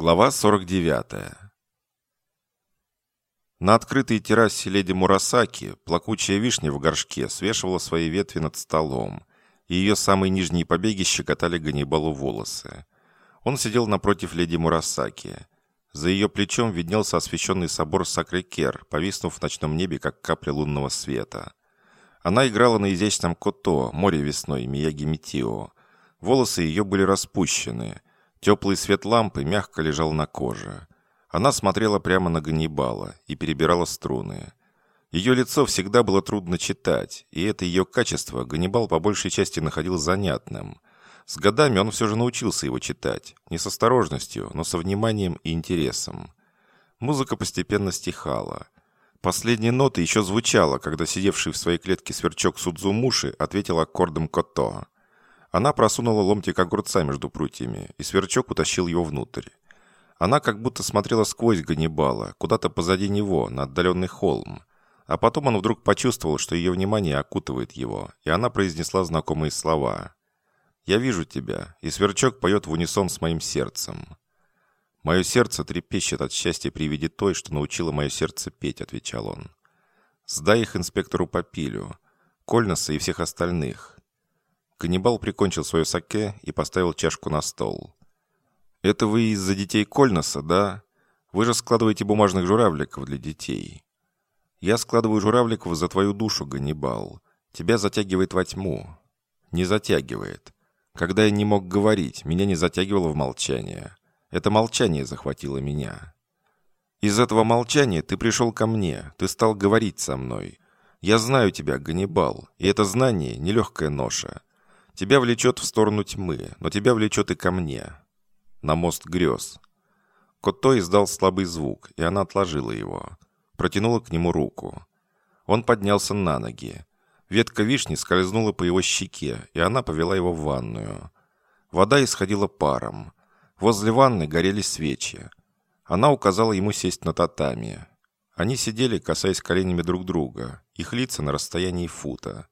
Глава 49. На открытой террасе леди Мурасаки плакучая вишня в горшке свешивала свои ветви над столом, и ее самые нижние побеги щекотали Ганнибалу волосы. Он сидел напротив леди Мурасаки. За ее плечом виднелся освещенный собор Сакрекер, повиснув в ночном небе, как капля лунного света. Она играла на изящном кото, море весной, Мияги Митио. Волосы ее были распущены – Теплый свет лампы мягко лежал на коже. Она смотрела прямо на Ганнибала и перебирала струны. Ее лицо всегда было трудно читать, и это ее качество Ганнибал по большей части находил занятным. С годами он все же научился его читать, не с осторожностью, но со вниманием и интересом. Музыка постепенно стихала. Последняя нота еще звучала, когда сидевший в своей клетке сверчок Судзумуши ответил аккордом «Кото». Она просунула ломтик огурца между прутьями, и сверчок утащил его внутрь. Она как будто смотрела сквозь Ганнибала, куда-то позади него, на отдаленный холм. А потом он вдруг почувствовал, что ее внимание окутывает его, и она произнесла знакомые слова. «Я вижу тебя», и сверчок поет в унисон с моим сердцем. «Мое сердце трепещет от счастья при виде той, что научила мое сердце петь», — отвечал он. «Сдай их инспектору Папилю, Кольнаса и всех остальных. Каннибал прикончил свое саке и поставил чашку на стол. «Это вы из-за детей Кольноса, да? Вы же складываете бумажных журавликов для детей». «Я складываю журавликов за твою душу, Ганнибал. Тебя затягивает во тьму». «Не затягивает. Когда я не мог говорить, меня не затягивало в молчание. Это молчание захватило меня». «Из этого молчания ты пришел ко мне, ты стал говорить со мной. Я знаю тебя, Ганнибал, и это знание – нелегкая ноша. Тебя влечет в сторону тьмы, но тебя влечет и ко мне. На мост грез. Котто издал слабый звук, и она отложила его. Протянула к нему руку. Он поднялся на ноги. Ветка вишни скользнула по его щеке, и она повела его в ванную. Вода исходила паром. Возле ванны горели свечи. Она указала ему сесть на татами. Они сидели, касаясь коленями друг друга, их лица на расстоянии фута.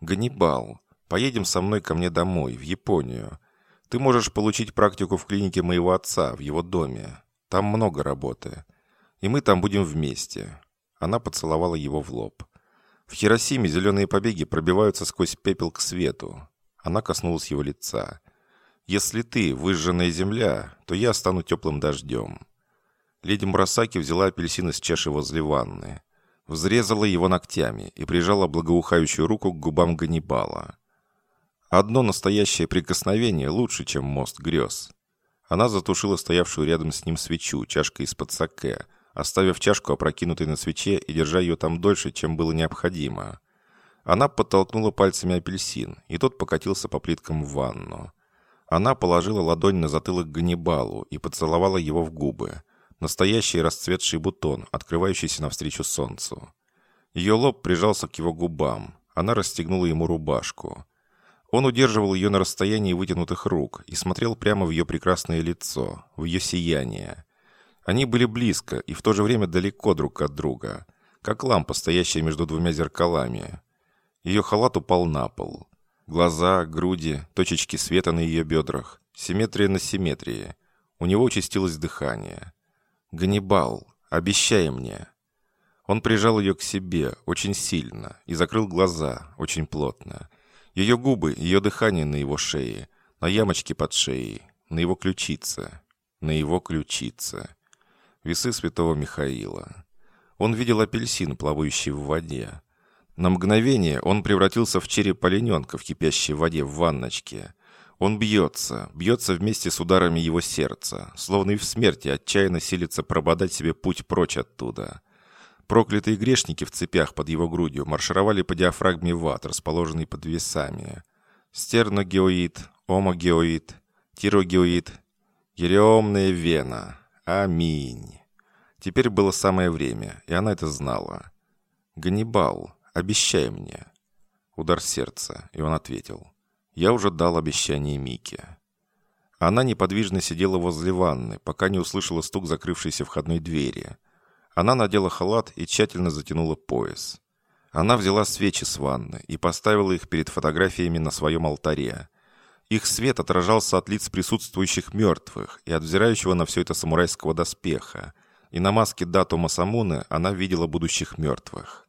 «Ганнибал!» Поедем со мной ко мне домой, в Японию. Ты можешь получить практику в клинике моего отца, в его доме. Там много работы. И мы там будем вместе». Она поцеловала его в лоб. В Хиросиме зеленые побеги пробиваются сквозь пепел к свету. Она коснулась его лица. «Если ты выжженная земля, то я стану теплым дождем». Леди Мурасаки взяла апельсин из чаши возле ванны. Взрезала его ногтями и прижала благоухающую руку к губам Ганнибала. Одно настоящее прикосновение лучше, чем мост грез. Она затушила стоявшую рядом с ним свечу чашкой из-под саке, оставив чашку опрокинутой на свече и держа ее там дольше, чем было необходимо. Она подтолкнула пальцами апельсин, и тот покатился по плиткам в ванну. Она положила ладонь на затылок Ганнибалу и поцеловала его в губы. Настоящий расцветший бутон, открывающийся навстречу солнцу. Ее лоб прижался к его губам. Она расстегнула ему рубашку. Он удерживал ее на расстоянии вытянутых рук и смотрел прямо в ее прекрасное лицо, в ее сияние. Они были близко и в то же время далеко друг от друга, как лампа, стоящая между двумя зеркалами. Ее халат упал на пол. Глаза, груди, точечки света на ее бедрах, симметрия на симметрии. У него участилось дыхание. «Ганнибал, обещай мне!» Он прижал ее к себе очень сильно и закрыл глаза очень плотно – ее губы, ее дыхание на его шее, на ямочке под шеей, на его ключице, на его ключице. Весы святого Михаила. Он видел апельсин, плавающий в воде. На мгновение он превратился в череп олененка в кипящей воде в ванночке. Он бьется, бьется вместе с ударами его сердца, словно и в смерти отчаянно силится прободать себе путь прочь оттуда. Проклятые грешники в цепях под его грудью маршировали по диафрагме ват, расположенной под весами. Стерногеоид, омогеоид, тирогеоид, гереомная вена. Аминь. Теперь было самое время, и она это знала. «Ганнибал, обещай мне». Удар сердца, и он ответил. «Я уже дал обещание Мике». Она неподвижно сидела возле ванны, пока не услышала стук закрывшейся входной двери – она надела халат и тщательно затянула пояс. Она взяла свечи с ванны и поставила их перед фотографиями на своем алтаре. Их свет отражался от лиц присутствующих мертвых и от взирающего на все это самурайского доспеха. И на маске Дату Масамуны она видела будущих мертвых.